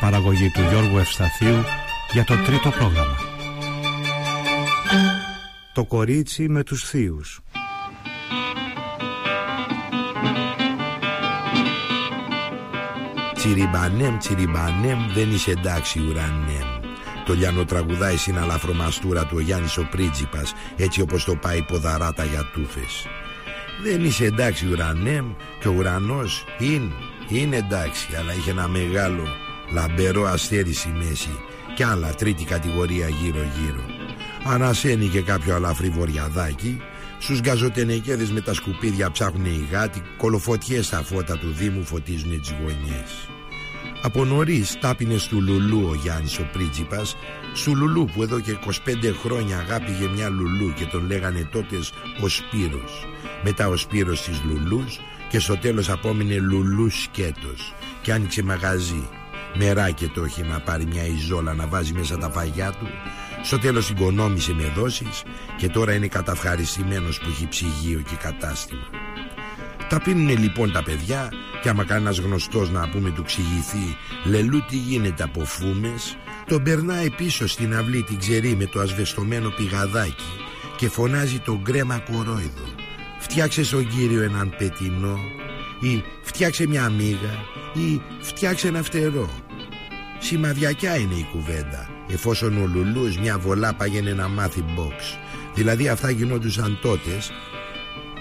Μια παραγωγή του Γιώργου Ευσταθίου για το τρίτο πρόγραμμα. Το κορίτσι με τους θείους. Τσιριμπανέμ, τσιριμπανέμ, δεν είσαι εντάξει ουρανέμ. Το λιάνο τραγουδάει στην αλαφρομαστούρα του ο Γιάννης ο Πρίτζιπας Έτσι όπως το πάει ποδαράτα για τούφες Δεν είσαι εντάξει ουρανέμ Και ο ουρανός είναι, είναι εντάξει Αλλά είχε ένα μεγάλο λαμπερό αστέρι στη μέση Κι άλλα τρίτη κατηγορία γύρω γύρω Ανασένει και κάποιο αλαφρύ βορειαδάκι Στους γκαζοτενεκέδες με τα σκουπίδια ψάχνουν οι γάτοι Κολοφωτιές στα φώτα του Δήμου φωτίζουν τις γωνιές. Από νωρίς τάπινες του Λουλού ο Γιάννης ο πρίτσιπας Σου Λουλού που εδώ και 25 χρόνια αγάπηγε μια Λουλού Και τον λέγανε τότε ο Σπύρος. Μετά ο Σπύρος της Λουλούς Και στο τέλος απόμεινε Λουλούς σκέτος Και άνοιξε μαγαζί Μεράκι το έχει να πάρει μια ιζόλα να βάζει μέσα τα φαγιά του. Στο τέλος οικονόμησε με δόσεις Και τώρα είναι καταυχαριστημένος που έχει ψυγείο και κατάστημα. Τα πίνουνε λοιπόν τα παιδιά και άμα κανένας γνωστός να πούμε του ξηγηθεί Λελού τι γίνεται από φούμες Τον περνάει πίσω στην αυλή την ξερή με το ασβεστομένο πηγαδάκι Και φωνάζει τον γκρέμα κορόιδο. Φτιάξε στον κύριο έναν πετινό Ή φτιάξε μια μίγα Ή φτιάξε ένα φτερό. Σημαδιακιά είναι η κουβέντα Εφόσον ο Λουλούς μια βολά πάγαινε να μάθει box. Δηλαδή αυτά γινόντουσαν τότες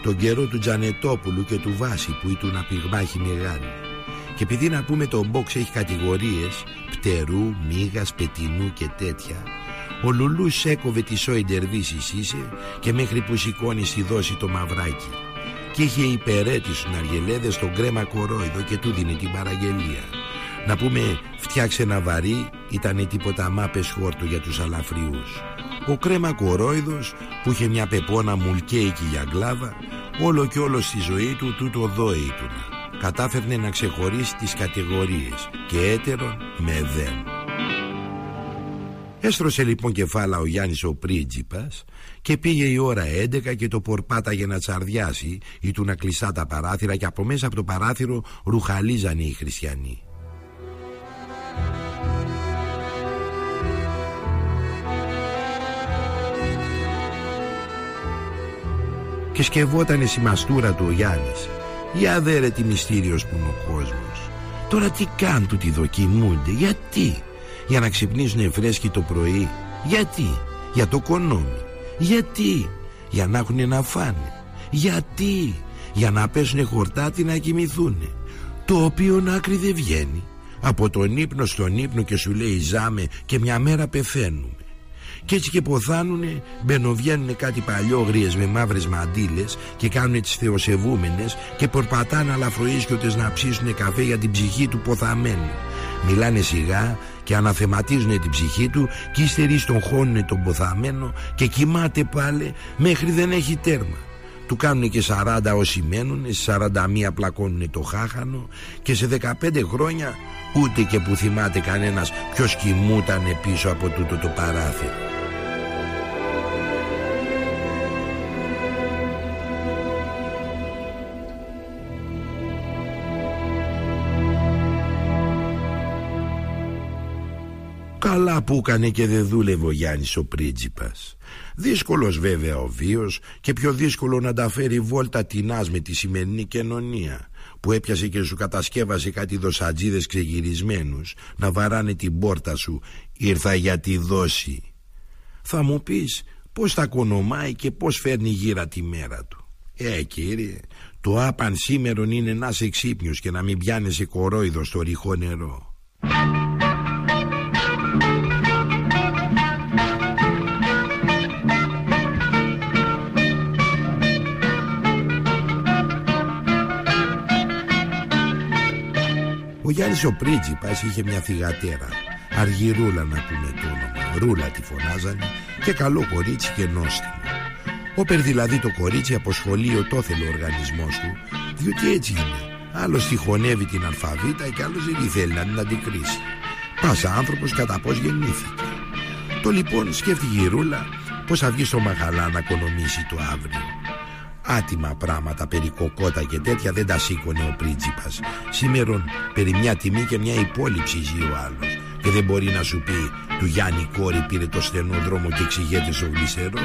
τον καιρό του Τζανετόπουλου και του Βάση που ήταν απειγμάχη μεγάλη. Και επειδή να πούμε το μπόξ έχει κατηγορίες πτερού, μίγας, πετινού και τέτοια ο Λουλούς έκοβε τη σόιντερβίσεις είσαι και μέχρι που σηκώνει στη δόση το μαυράκι και είχε υπερέτη στους Αργελέδες τον κρέμα κορόιδο και του δίνει την παραγγελία. Να πούμε φτιάξε ένα βαρύ ήτανε τίποτα μάπες χόρτο για τους αλαφριούς. Ο κρέμα κορόιδος που είχε μια πεπόνα μουλκέικη για γκλάβα Όλο και όλο στη ζωή του τούτο δόη του Κατάφερνε να ξεχωρίσει τις κατηγορίες Και έτερον με δεν Έστρωσε λοιπόν κεφάλα ο Γιάννης ο πρίτσιπας Και πήγε η ώρα 11 και το πορπάταγε να τσαρδιάσει Ή του να κλειστά τα παράθυρα Και από μέσα από το παράθυρο ρουχαλίζανε οι χριστιανοί. Και σκευότανε η μαστούρα του ο Γιάννης. Για δε τι μυστήριος που είναι ο κόσμος. Τώρα τι κάνουν του τη δοκιμούνται. Γιατί; Για να ξυπνήσουν φρέσκοι το πρωί. Γιατί; Για το κονόμι. Γιατί; Για να έχουν να φάνε. Γιατί; Για να πέσουν χορτάτι να κοιμηθούν Το οποίο άκρη δεν βγαίνει. Από τον ύπνο στον ύπνο και σου λέει ζάμε Και μια μέρα πεθαίνουμε και έτσι και ποθάνουνε μπαινοβγαίνουνε κάτι παλιόγριες με μαύρες μαντήλες Και κάνουνε τις θεοσεβούμενες Και πορπατάνε αλαφροίσκιωτες να ψήσουνε καφέ για την ψυχή του ποθαμένου. Μιλάνε σιγά και αναθεματίζουν την ψυχή του Και ύστεροι στον χώνουνε τον ποθαμένο Και κοιμάται πάλι μέχρι δεν έχει τέρμα του κάνουν και 40 όσοι μένουν, στις 41 πλακώνουν το χάχανο και σε 15 χρόνια ούτε και που θυμάται κανένας ποιος κοιμούτανε πίσω από τούτο το παράθυρο. Καλά που έκανε και δεν δούλευε ο Γιάννης ο πρίτσιπας Δύσκολος βέβαια ο βίος Και πιο δύσκολο να τα φέρει βόλτα τεινάς με τη σημερινή κοινωνία Που έπιασε και σου κατασκεύασε κάτι δοσατζίδες ξεγυρισμένους Να βαράνε την πόρτα σου Ήρθα για τη δόση. Θα μου πεις πως τα κονομάει και πως φέρνει γύρα τη μέρα του. Ε κύριε Το άπαν σήμερον είναι να είσαι ξύπνιος Και να μην πιάνεσαι κορόιδο στο ρηχό νερό Γιάννης ο Πρίτσιπας είχε μια θυγατέρα. Αργυρούλα να πούμε το όνομα. Ρούλα τη φωνάζανε Και καλό κορίτσι και νόστιμο. Όπερ δηλαδή το κορίτσι αποσχολεί ο τόθελο οργανισμός του Διότι έτσι είναι. Άλλος τυχονεύει την αλφαβήτα και άλλος δεν θέλει να την αντικρίσει. Πάσα άνθρωπος κατά πώς γεννήθηκε. Το λοιπόν σκέφτηκε η Ρούλα Πως θα βγει στο Μαχαλά να οικονομήσει το αύριο Άτιμα πράγματα περί κοκότα και τέτοια δεν τα σήκωνε ο πρίτσιπας. Σήμερον περί μια τιμή και μια υπόλοιψη ζει ο άλλος. Και δεν μπορεί να σου πει του Γιάννη κόρη πήρε το στενό δρόμο και εξηγέται στο γλυσερό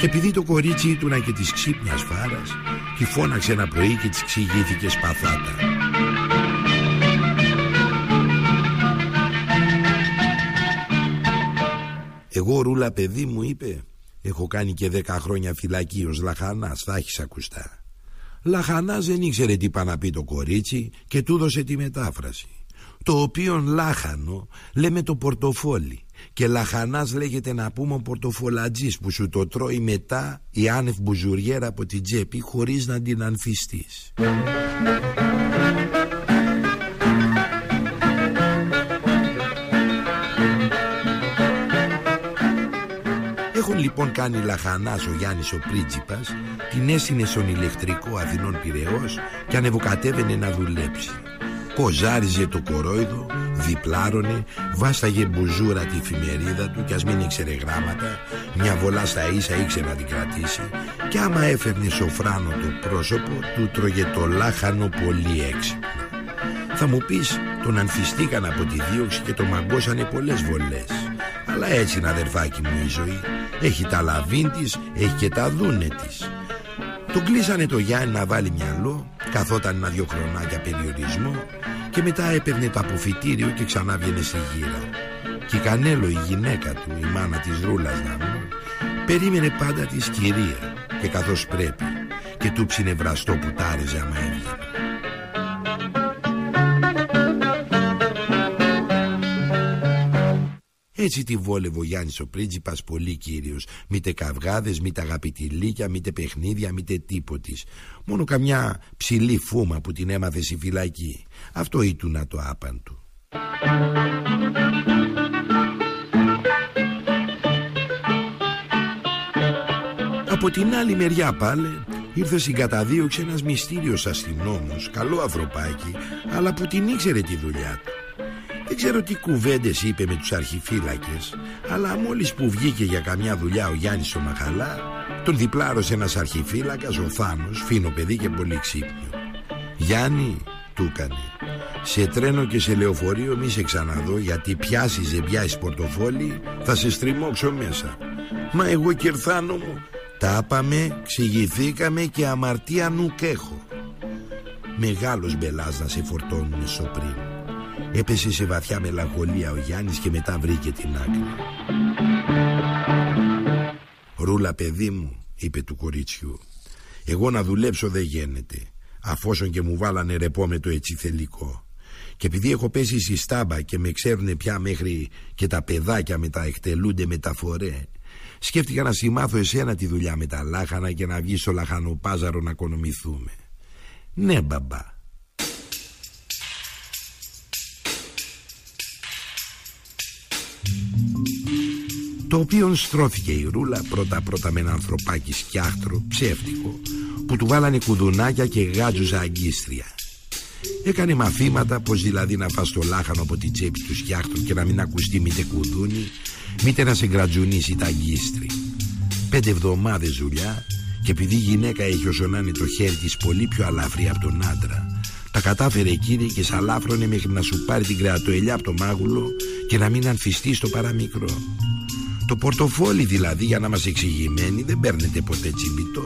Και επειδή το κορίτσι ήτουνα και της ξύπνιας φάρας Τη φώναξε ένα πρωί και της εξηγήθηκε σπαθάτα. Εγώ ρούλα παιδί μου είπε Έχω κάνει και δέκα χρόνια φυλακή ως λαχανάς Θα έχεις ακουστά. Λαχανάς δεν ήξερε τι πά να πει το κορίτσι Και του δώσε τη μετάφραση. Το οποίον λάχανο λέμε το πορτοφόλι Και λαχανάς λέγεται να πούμε ο πορτοφολατζής Που σου το τρώει μετά η άνευ μπουζουριέρα από την τσέπη Χωρίς να την ανθιστείς λοιπόν κάνει λαχανάς ο Γιάννης ο Πρίτσιπας Την έσυνε στον ηλεκτρικό Αθηνών Πυραιός Και ανεβοκατέβαινε να δουλέψει. Ποζάριζε το κορόιδο Διπλάρωνε Βάσταγε μπουζούρα τη εφημερίδα του Κι ας μην ήξερε γράμματα Μια βολά στα ίσα ήξερε να την κρατήσει. Και άμα έφερνε σοφράνο το πρόσωπο Του τρώγε το λάχανο πολύ έξυπνα. Θα μου πεις Τον ανθιστήκαν από τη δίωξη Και τον μαγκώσανε πολλές βολές. Αλλά έτσι είναι αδερφάκι μου η ζωή Έχει τα λαβίν της, έχει και τα δούνε της. Τον κλείσανε το Γιάννη να βάλει μυαλό Καθόταν ένα-δυο χρονάκια περιορισμό Και μετά έπαιρνε το αποφυτήριο και ξανά βγαινε στη γύρα. Και η Κανέλο η γυναίκα του, η μάνα της Ρούλας να μου Περίμενε πάντα της κυρία Και καθώς πρέπει Και του ψινευραστό που τάριζε άμα έβγαινε Έτσι τη βόλευε ο Γιάννης ο πρίγκιπας πολύ κύριος. Μήτε καυγάδες, μήτε αγαπητηλίκια, μήτε παιχνίδια, μήτε τίποτης. Μόνο καμιά ψηλή φούμα που την έμαθε στη φυλακή. Αυτό ήτουνα το άπαν του Από την άλλη μεριά πάλε ήρθε στην καταδίωξη ένας μυστήριος αστυνόμος Καλό ανθρωπάκι αλλά που την ήξερε τη δουλειά του δεν ξέρω τι κουβέντες είπε με τους αρχιφύλακες Αλλά μόλις που βγήκε για καμιά δουλειά ο Γιάννης ο Μαχαλά Τον διπλάρωσε ένας αρχιφύλακας ο Θάνος Φίνο παιδί και πολύ ξύπνιο. Γιάννη του έκανε. Σε τρένο και σε λεωφορείο μη σε ξαναδώ Γιατί πιάσεις δεν πιάσεις πορτοφόλι Θα σε στριμώξω μέσα. Μα εγώ κερθάνο μου Τα είπαμε, ξηγηθήκαμε και αμαρτία νουκ έχω Μεγάλος μπελάς να σε φορτώνουν στο πριν Έπεσε σε βαθιά μελαγχολία ο Γιάννης και μετά βρήκε την άκρη. Ρούλα παιδί μου είπε του κορίτσιου Εγώ να δουλέψω δεν γίνεται Αφόσον και μου βάλανε ρεπό με το έτσι θελικό. Και επειδή έχω πέσει στη στάμπα και με ξέρουν πια μέχρι και τα παιδάκια με τα εκτελούνται μεταφορέ Σκέφτηκα να συμμάθω εσένα τη δουλειά με τα λάχανα και να βγεις στο λαχανοπάζαρο να οικονομηθούμε Ναι μπαμπά το οποίο στρώθηκε η ρούλα πρώτα πρώτα με ένα ανθρωπάκι σκιάχτρο ψεύτικο που του βάλανε κουδουνάκια και γάτζουζα αγκίστρια έκανε μαθήματα πως δηλαδή να φας το λάχανο από την τσέπη του σκιάχτρου και να μην ακουστεί μήτε κουδούνι μήτε να σε γκρατζουνίσει τα αγκίστρι πέντε εβδομάδες δουλειά και επειδή η γυναίκα έχει όσο να είναι το χέρι της πολύ πιο αλαφρύ από τον άντρα τα κατάφερε εκείνη και σαλάφρωνε μέχρι να σου πάρει την κρεατοελιά από το μάγουλο και να μην ανθιστεί στο παραμικρό. Το πορτοφόλι δηλαδή για να μας εξηγημένοι δεν παίρνετε ποτέ τσιμπιτό.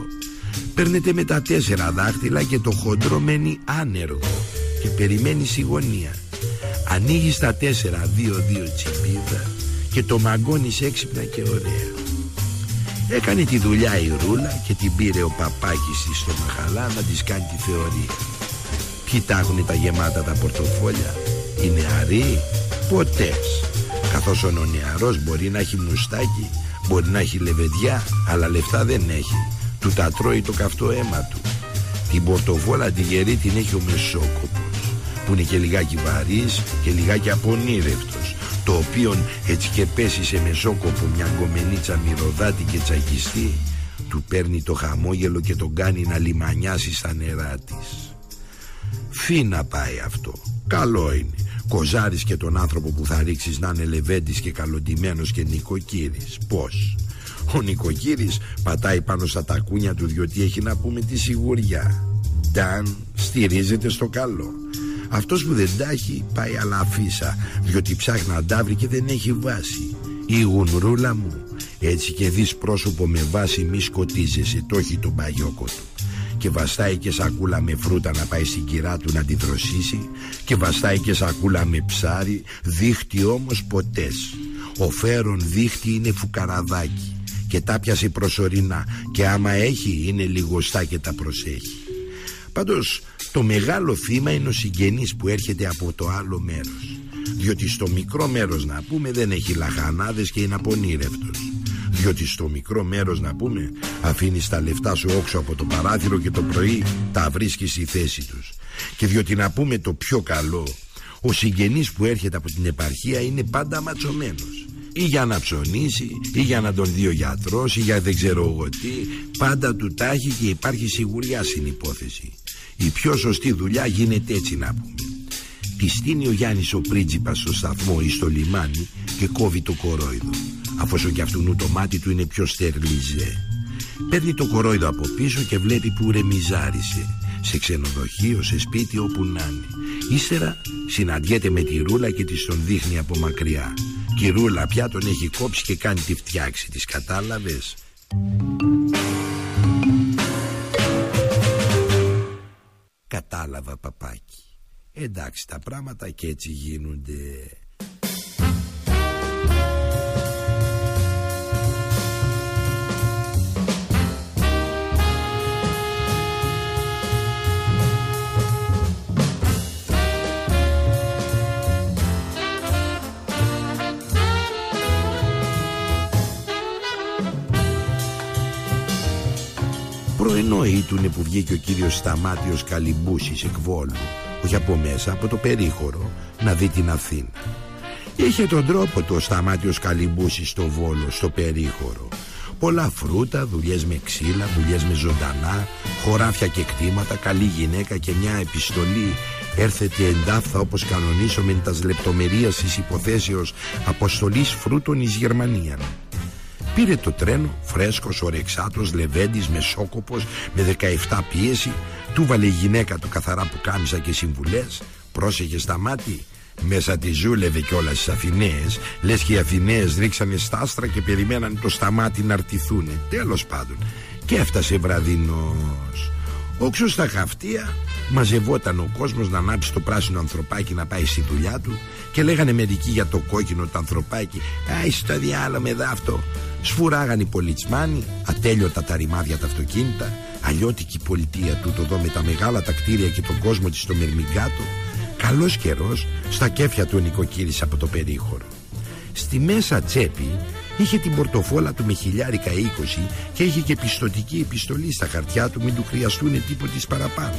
Παίρνετε με τα τέσσερα δάχτυλα και το χοντρό μένει άνεργο και περιμένει στη γωνία. Ανοίγει τα τέσσερα δύο-δύο τσιμπίδα και το μαγκώνεις έξυπνα και ωραία. Έκανε τη δουλειά η Ρούλα και την πήρε ο παπάκης της στο Μαχαλά να της κάνει τη θεωρία. Ποιοι τα τα γεμάτα τα πορτοφόλια Οι νεαροί ποτές Καθώς ο νεαρός μπορεί να έχει μουστάκι Μπορεί να έχει λεβεδιά Αλλά λεφτά δεν έχει. Του τα τρώει το καυτό αίμα του. Την πορτοφόλα τη γερή την έχει ο Μεσόκοπος που είναι και λιγάκι βαρύς και λιγάκι απονήρευτος το οποίο έτσι και πέσει σε μεσόκοπο μια γκομενίτσα μυρωδάτη και τσακιστή του παίρνει το χαμόγελο και τον κάνει να λιμανιάσει στα νερά της. Φίνα πάει αυτό. Καλό είναι Κοζάρεις και τον άνθρωπο που θα ρίξεις να είναι λεβέντης και καλοντημένος και νοικοκύρης Πώς; Ο νοικοκύρης πατάει πάνω στα τακούνια του διότι έχει να πούμε τη σιγουριά. Νταν στηρίζεται στο καλό. Αυτός που δεν τα έχει πάει αλαφίσα Διότι ψάχνει να τα βρει και δεν έχει βάση. Η γουνρούλα μου Έτσι και δεις πρόσωπο με βάση μη σκοτίζεσαι Το έχει τον παγιόκο του και βαστάει και σακούλα με φρούτα να πάει στην κυρά του να τη δροσίσει και βαστάει και σακούλα με ψάρι δίχτυ όμως ποτές. Ο φέρον δίχτυ είναι φουκαραδάκι και τα πιασε προσωρινά και άμα έχει είναι λιγοστά και τα προσέχει. Πάντως το μεγάλο θύμα είναι ο συγγενής που έρχεται από το άλλο μέρος. Διότι στο μικρό μέρος να πούμε δεν έχει λαχανάδες και είναι απονήρευτος Διότι στο μικρό μέρος να πούμε αφήνεις τα λεφτά σου όξω από το παράθυρο και το πρωί τα βρίσκεις στη θέση τους. Και διότι να πούμε το πιο καλό Ο συγγενής που έρχεται από την επαρχία είναι πάντα ματσωμένος. Ή για να ψωνίσει ή για να τον δει ο γιατρός ή για δεν ξέρω εγώ τι πάντα του τάχει και υπάρχει σιγουριά στην υπόθεση. Η πιο σωστή δουλειά γίνεται έτσι να πούμε. Πιστίνει ο Γιάννης ο πρίτσιπας στο σταθμό ή στο λιμάνι και κόβει το κορόιδο Αφού και αυτού το μάτι του είναι πιο στερλιζέ. Παίρνει το κορόιδο από πίσω και βλέπει που ρεμιζάρισε. Σε ξενοδοχείο, σε σπίτι όπου να είναι. Ύστερα συναντιέται με τη Ρούλα και της τον δείχνει από μακριά. Και η Ρούλα πια τον έχει κόψει και κάνει τη φτιάξη της Κατάλαβες; Κατάλαβα παπάκι. Εντάξει τα πράγματα και έτσι γίνονται Προεννοήτουνε που βγήκε ο κύριος Σταμάτιος Καλυμπούσης εκ Βόλου όχι από μέσα, από το περίχωρο να δει την Αθήνα. Είχε τον τρόπο το Σταμάτιος Καλυμπούσης στο Βόλο, στο περίχωρο. Πολλά φρούτα, δουλειές με ξύλα, δουλειές με ζωντανά χωράφια και κτήματα, καλή γυναίκα και μια επιστολή. Έρθετε εντάφθα όπως κανονίσουμε με τας λεπτομερίας της υποθέσεως αποστολής φρούτων εις Γερμανία Πήρε το τρένο, φρέσκος, ορεξάτος, λεβέντης, μεσόκοπος, με 17 πίεση, του βάλε η γυναίκα του καθαρά που κάμισα και συμβουλές, πρόσεχε στα μάτια, μέσα τη ζούλευε κιόλας στις Αθηναίες. Λες και οι Αθηναίες ρίξανε στάστρα και περιμέναν το σταμάτη να αρτηθούνε. Τέλος πάντων Και έφτασε βραδινός. Όξως στα χαυτία μαζευόταν ο κόσμος να ανάψει το πράσινο ανθρωπάκι να πάει στη δουλειά του Και λέγανε μερικοί για το κόκκινο το ανθρωπάκι Άι στο διάλο με δάφτο Σφουράγαν οι πολιτσμάνοι, ατέλειωτα τα ρημάδια τα αυτοκίνητα, αλλιώτικη πολιτεία του το δω με τα μεγάλα τα κτίρια και τον κόσμο της στο Μερμιγκάτο. Καλός καιρός στα κέφια του νοικοκύρης από το περίχωρο. Στη μέσα τσέπη είχε την πορτοφόλα του με χιλιάρικα είκοσι και είχε και πιστοτική επιστολή στα χαρτιά του μην του χρειαστούν τίποτε παραπάνω.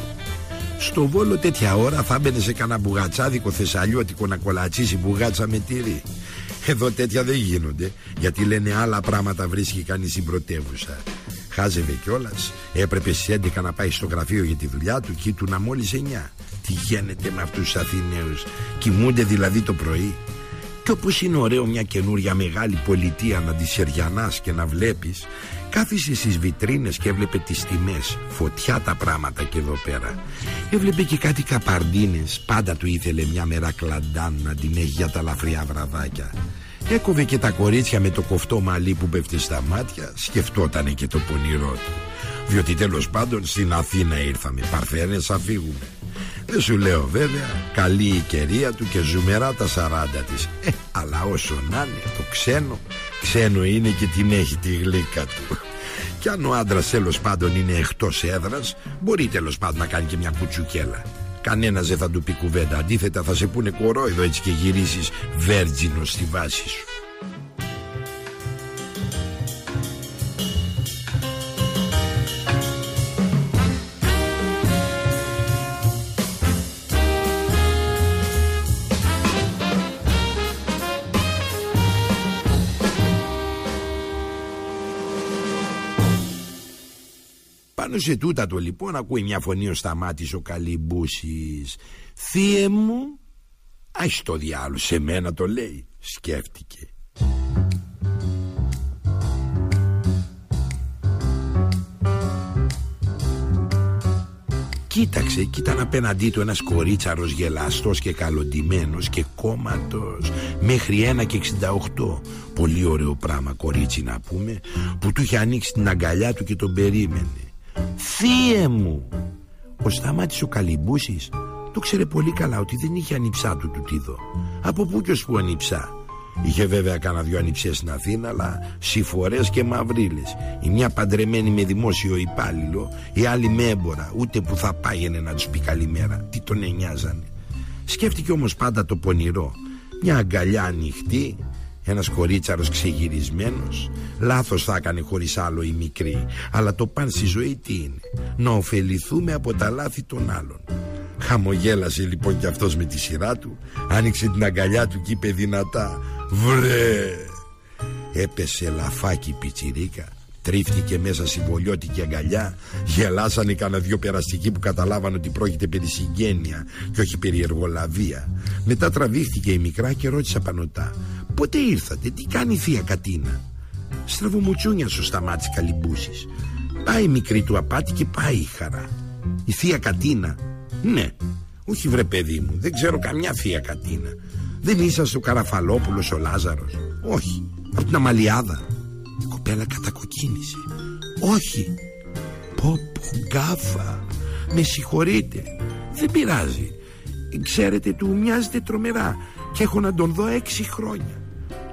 Στο Βόλο τέτοια ώρα θα έμπαινε σε κανένα μπουγατσάδικο θεσσαλιώτικο να κολατσίσει μπουγάτσα με τυρί. Εδώ τέτοια δεν γίνονται γιατί λένε άλλα πράγματα βρίσκει κανείς στην πρωτεύουσα. Χάζευε κιόλας, έπρεπε στις 11 να πάει στο γραφείο για τη δουλειά του και να μόλις 9. Τι γίνεται με αυτούς τους Αθηναίους, κοιμούνται δηλαδή το πρωί. Και όπως είναι ωραίο μια καινούρια μεγάλη πολιτεία να τη σεριανάς και να βλέπεις, κάθισε στις βιτρίνες και έβλεπε τις τιμές. Φωτιά τα πράγματα και εδώ πέρα. Έβλεπε και κάτι καπαρντίνες. Πάντα του ήθελε μια μέρα κλαντάν να την έχει για τα λαφριά βραδάκια. Έκοβε και τα κορίτσια με το κοφτό μαλλί που πέφτει στα μάτια Σκεφτότανε και το πονηρό του. Διότι τέλος πάντων στην Αθήνα ήρθαμε Παρθένες θα φύγουμε. Δεν σου λέω βέβαια Καλή η κερία του και ζουμερά τα σαράντα της. Ε, Αλλά όσο να είναι το ξένο Ξένο είναι και την έχει τη γλύκα του. Κι αν ο άντρας τέλος πάντων είναι εκτός έδρας Μπορεί τέλος πάντων να κάνει και μια κουτσουκέλα Κανένας δεν θα του πει κουβέντα. Αντίθετα θα σε πούνε κορόιδο έτσι και γυρίσεις βέρτζινος στη βάση σου. Πάνω σε τούτα το λοιπόν ακούει μια φωνή ο σταμάτης ο Καλυμπούσης. Θείε μου Ας το διάλογο σε μένα το λέει Σκέφτηκε. Κοίταξε και ήταν απέναντί του ένας κορίτσαρος γελαστός και καλοντημένος και κόμματος μέχρι ένα και 68 Πολύ ωραίο πράγμα κορίτσι να πούμε που του είχε ανοίξει την αγκαλιά του και τον περίμενε Θείε μου. Ο Σταμάτης ο Καλυμπούσης το ξέρε πολύ καλά ότι δεν είχε ανιψά του του τίδο. Από πού και ως που ανιψά. Είχε βέβαια κάνα δυο ανιψιές στην Αθήνα Αλλά συφορές και μαυρίλες. Η μια παντρεμένη με δημόσιο υπάλληλο Η άλλη με έμπορα. Ούτε που θα πάγαινε να τους πει καλημέρα Τι τον εννοιάζανε. Σκέφτηκε όμως πάντα το πονηρό. Μια αγκαλιά ανοιχτή ένας κορίτσαρος ξεγυρισμένος. Λάθος θα έκανε χωρίς άλλο η μικρή. Αλλά το παν στη ζωή τι είναι. Να ωφεληθούμε από τα λάθη των άλλων. Χαμογέλασε λοιπόν κι αυτός με τη σειρά του. Άνοιξε την αγκαλιά του και είπε δυνατά Βρε! Έπεσε λαφάκι πιτσιρίκα. Τρίφτηκε μέσα στη βολιώτικη αγκαλιά. Γελάσανε κανένα δυο περαστικοί που καταλάβαν ότι πρόκειται περί συγγένεια Και όχι περί εργολαβία. Μετά τραβήχτηκε η μικρά και ρώτησε πανωτά Πότε ήρθατε, τι κάνει η θεία Κατίνα; Στραβομουτσούνια σου σταμάτησε καλυμπούσεις Πάει η μικρή του απάτη και πάει η χαρά. Η θεία Κατίνα; Ναι, όχι βρε παιδί μου, δεν ξέρω καμιά θεία Κατίνα. Δεν είσαστε ο Καραφαλόπουλος ο Λάζαρος. Όχι, από την Αμαλιάδα. Η κοπέλα κατακοκκίνησε. Όχι, πω πω γκάφα. Με συγχωρείτε. Δεν πειράζει. Ξέρετε του μοιάζετε τρομερά. Και έχω να τον δω έξι χρόνια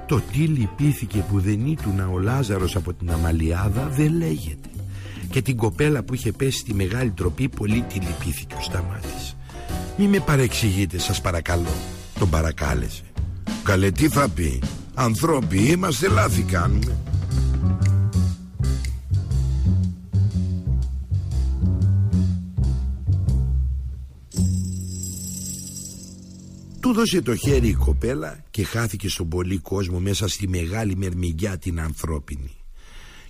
το τι λυπήθηκε που δεν ήτουνα ο Λάζαρος από την Αμαλιάδα δεν λέγεται. Και την κοπέλα που είχε πέσει στη μεγάλη τροπή πολύ τη λυπήθηκε ο Σταμάτης. Μη με παρεξηγείτε σας παρακαλώ. Τον παρακάλεσε. Καλέ τι θα πει; Ανθρώποι είμαστε λάθη κάνουμε δώσε το χέρι η κοπέλα και χάθηκε στον πολύ κόσμο μέσα στη μεγάλη μερμηγιά την ανθρώπινη.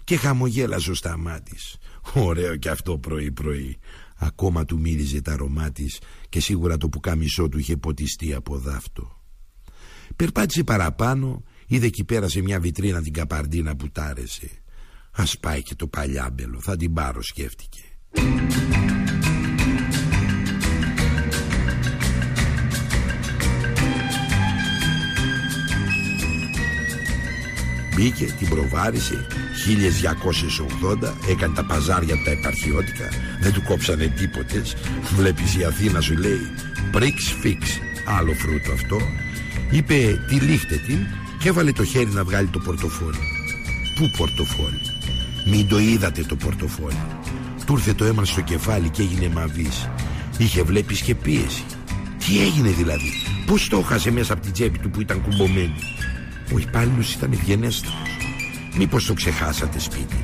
Και χαμογέλασε ο Σταμάτης. Ωραίο και αυτό πρωί πρωί. Ακόμα του μύριζε τα αρωμά της και σίγουρα το πουκάμισό του είχε ποτιστεί από δάφτο. Περπάτησε παραπάνω, είδε εκεί πέρα σε μια βιτρίνα την καπαρντίνα που τάρεσε. Ας πάει και το παλιάμπελο, θα την πάρω σκέφτηκε. Μπήκε, την προβάρισε. 1280 Έκανε τα παζάρια τα επαρχιώτικα. Δεν του κόψανε τίποτε. Βλέπεις η Αθήνα σου λέει Πρίξ φίξ Άλλο φρούτο αυτό. Είπε τη λίχτε την Και έβαλε το χέρι να βγάλει το πορτοφόλι. Πού πορτοφόλι; Μην το είδατε το πορτοφόλι. Του ήρθε το αίμα στο κεφάλι και έγινε μαβής. Είχε βλέπεις και πίεση. Τι έγινε δηλαδή; Πώς το έχασε μέσα από την τσέπη του που ήταν κουμπωμένη; Ο υπάλληλος ήταν ευγενέστατος. Μήπως το ξεχάσατε σπίτι;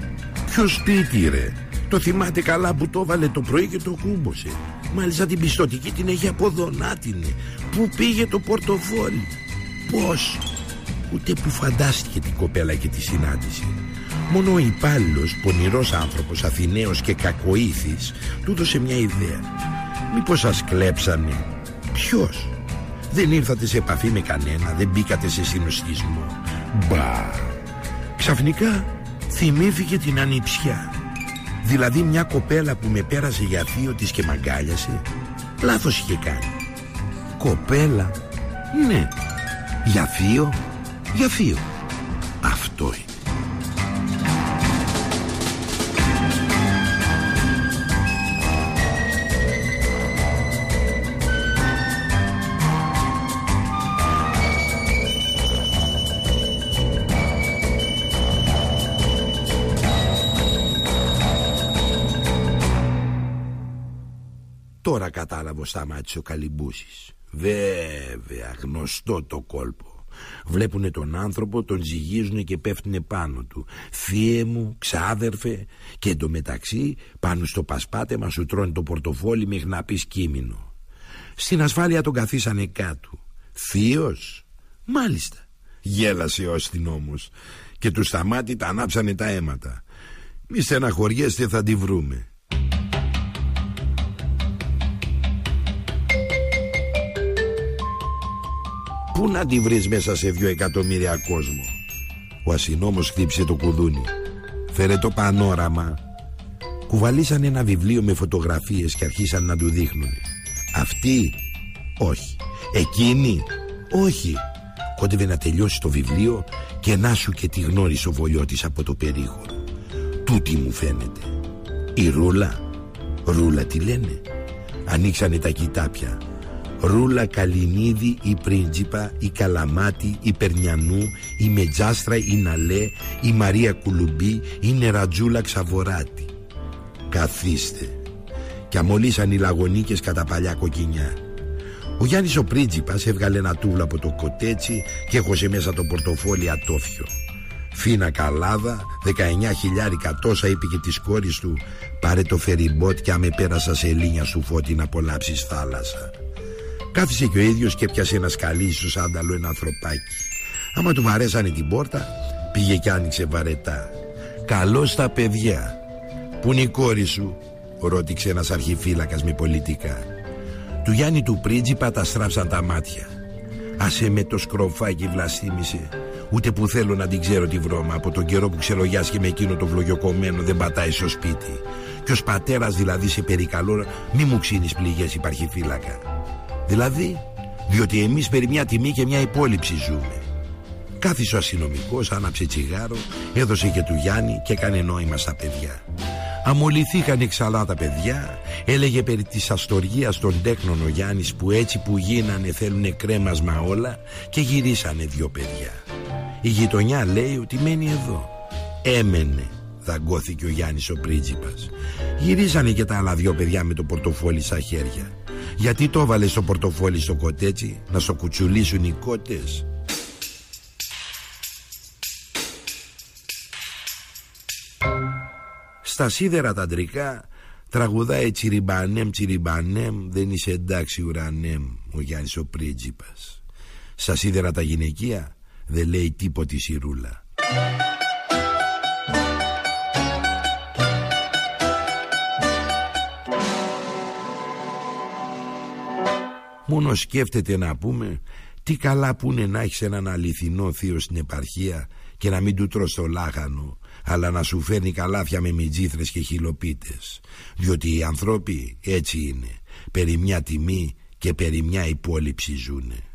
Ποιο σπίτι, ρε; Το θυμάται καλά που το έβαλε το πρωί και το κούμποσε. Μάλιστα την πιστοτική την έχει αποδονάτινε. Πού πήγε το πορτοφόλι; Πώς; Ούτε που φαντάστηκε την κοπέλα και τη συνάντηση. Μόνο ο υπάλληλος, πονηρός άνθρωπος, Αθηναίος και κακοήθης, του έδωσε μια ιδέα. Μήπως σας κλέψανε; Ποιος; Δεν ήρθατε σε επαφή με κανένα Δεν μπήκατε σε συνοστισμό. Μπα. Ξαφνικά θυμήθηκε την ανιψιά. Δηλαδή μια κοπέλα που με πέρασε για θείο της και μαγκάλιασε Λάθος είχε κάνει. Κοπέλα. Ναι. Για θείο. Για θείο. Αυτό είναι κατάλαβε ο Σταμάτης ο Καλυμπούσης. Βέβαια γνωστό το κόλπο. Βλέπουνε τον άνθρωπο, τον ζυγίζουνε και πέφτουνε πάνω του. Θείε μου, ξάδερφε Και εντωμεταξύ πάνω στο πασπάτεμα σου τρώνε το πορτοφόλι μέχρι να πεις κείμενο Στην ασφάλεια τον καθίσανε κάτω. Θείος Μάλιστα. Γέλασε ο αστυνόμος. Και του σταμάτη τα ανάψανε τα αίματα. Μη στεναχωριέστε θα τη βρούμε Πού να τη βρεις μέσα σε δυο εκατομμύρια κόσμο; Ο αστυνόμος χτύπησε το κουδούνι. Φέρε το πανόραμα. Κουβαλήσαν ένα βιβλίο με φωτογραφίες και αρχίσαν να του δείχνουν Αυτή Όχι. Εκείνη Όχι. Κόντευε να τελειώσει το βιβλίο και να σου και τη γνώρισε ο Βολιώτης από το περίγωρο. Τούτη μου φαίνεται. Η Ρούλα. Ρούλα τι λένε; Ανοίξανε τα κοιτάπια Ρούλα Καλινίδη η Πρίντζιπα η Καλαμάτη η Περνιανού η Μετζάστρα η Ναλέ η Μαρία Κουλουμπή η Νερατζούλα Ξαβοράτη. Καθίστε και αμολύσαν οι λαγωνίκες κατά παλιά κοκκινιά. Ο Γιάννης ο Πρίντζιπας έβγαλε ένα τούβλο από το κοτέτσι και έχωσε μέσα το πορτοφόλι ατόφιο. Φίνα καλάδα, 19 χιλιάρικα τόσα είπε και της κόρης του Πάρε το φεριμπότ και άμε πέρασα σε λίνια σου φώτη να απολαύσεις θάλασσα Κάθισε και ο ίδιος και έπιασε ένα σκαλί στο σάνταλο ένα ανθρωπάκι. Άμα του βαρέσανε την πόρτα πήγε και άνοιξε βαρετά. Καλώς τα παιδιά. Πού είναι η κόρη σου; ρώτηξε ένας αρχιφύλακας με πολιτικά. Του Γιάννη του πρίντζιπα τα στράψαν τα μάτια. Άσε με το σκροφάκι βλαστήμησε. Ούτε που θέλω να την ξέρω τη βρώμα. Από τον καιρό που ξελογιάσκει με εκείνο το βλογιοκομμένο Δεν πατάει στο σπίτι. Και ως πατέρας δηλαδή σε περικαλώ Μη μου ξύνεις πληγές υπάρχει φύλακα Δηλαδή Διότι εμείς περί μια τιμή και μια υπόλοιψη ζούμε. Κάθισε ο αστυνομικός, άναψε τσιγάρο, έδωσε και του Γιάννη και έκανε νόημα στα παιδιά. Αμολυθήκαν εξαλά τα παιδιά Έλεγε περί της αστοργίας των τέκνων ο Γιάννης Που έτσι που γίνανε θέλουνε κρέμασμα όλα Και γυρίσανε δυο παιδιά. Η γειτονιά λέει ότι μένει εδώ. Έμενε Δαγκώθηκε ο Γιάννης ο πρίτσιπας. Γυρίσανε και τα άλλα δυο παιδιά με το πορτοφόλι στα χέρια Γιατί το έβαλες στο πορτοφόλι στο κοτέτσι Να στο κουτσουλήσουν οι κότες; Στα σίδερα τα αντρικά τραγουδάει τσιριμπανέμ τσιριμπανέμ δεν είσαι εντάξει ουρανέμ ο Γιάννης ο πρίτσιπας. Στα σίδερα τα γυναικεία δεν λέει τίποτη σιρούλα. Μόνο σκέφτεται να πούμε τι καλά που είναι να έχεις έναν αληθινό θείο στην επαρχία και να μην του τρως το λάχανο αλλά να σου φέρνει καλάθια με μιτζήθρες και χιλοπίτες. Διότι οι ανθρώποι έτσι είναι. Περί μια τιμή και περί μια υπόλοιψη ζουνε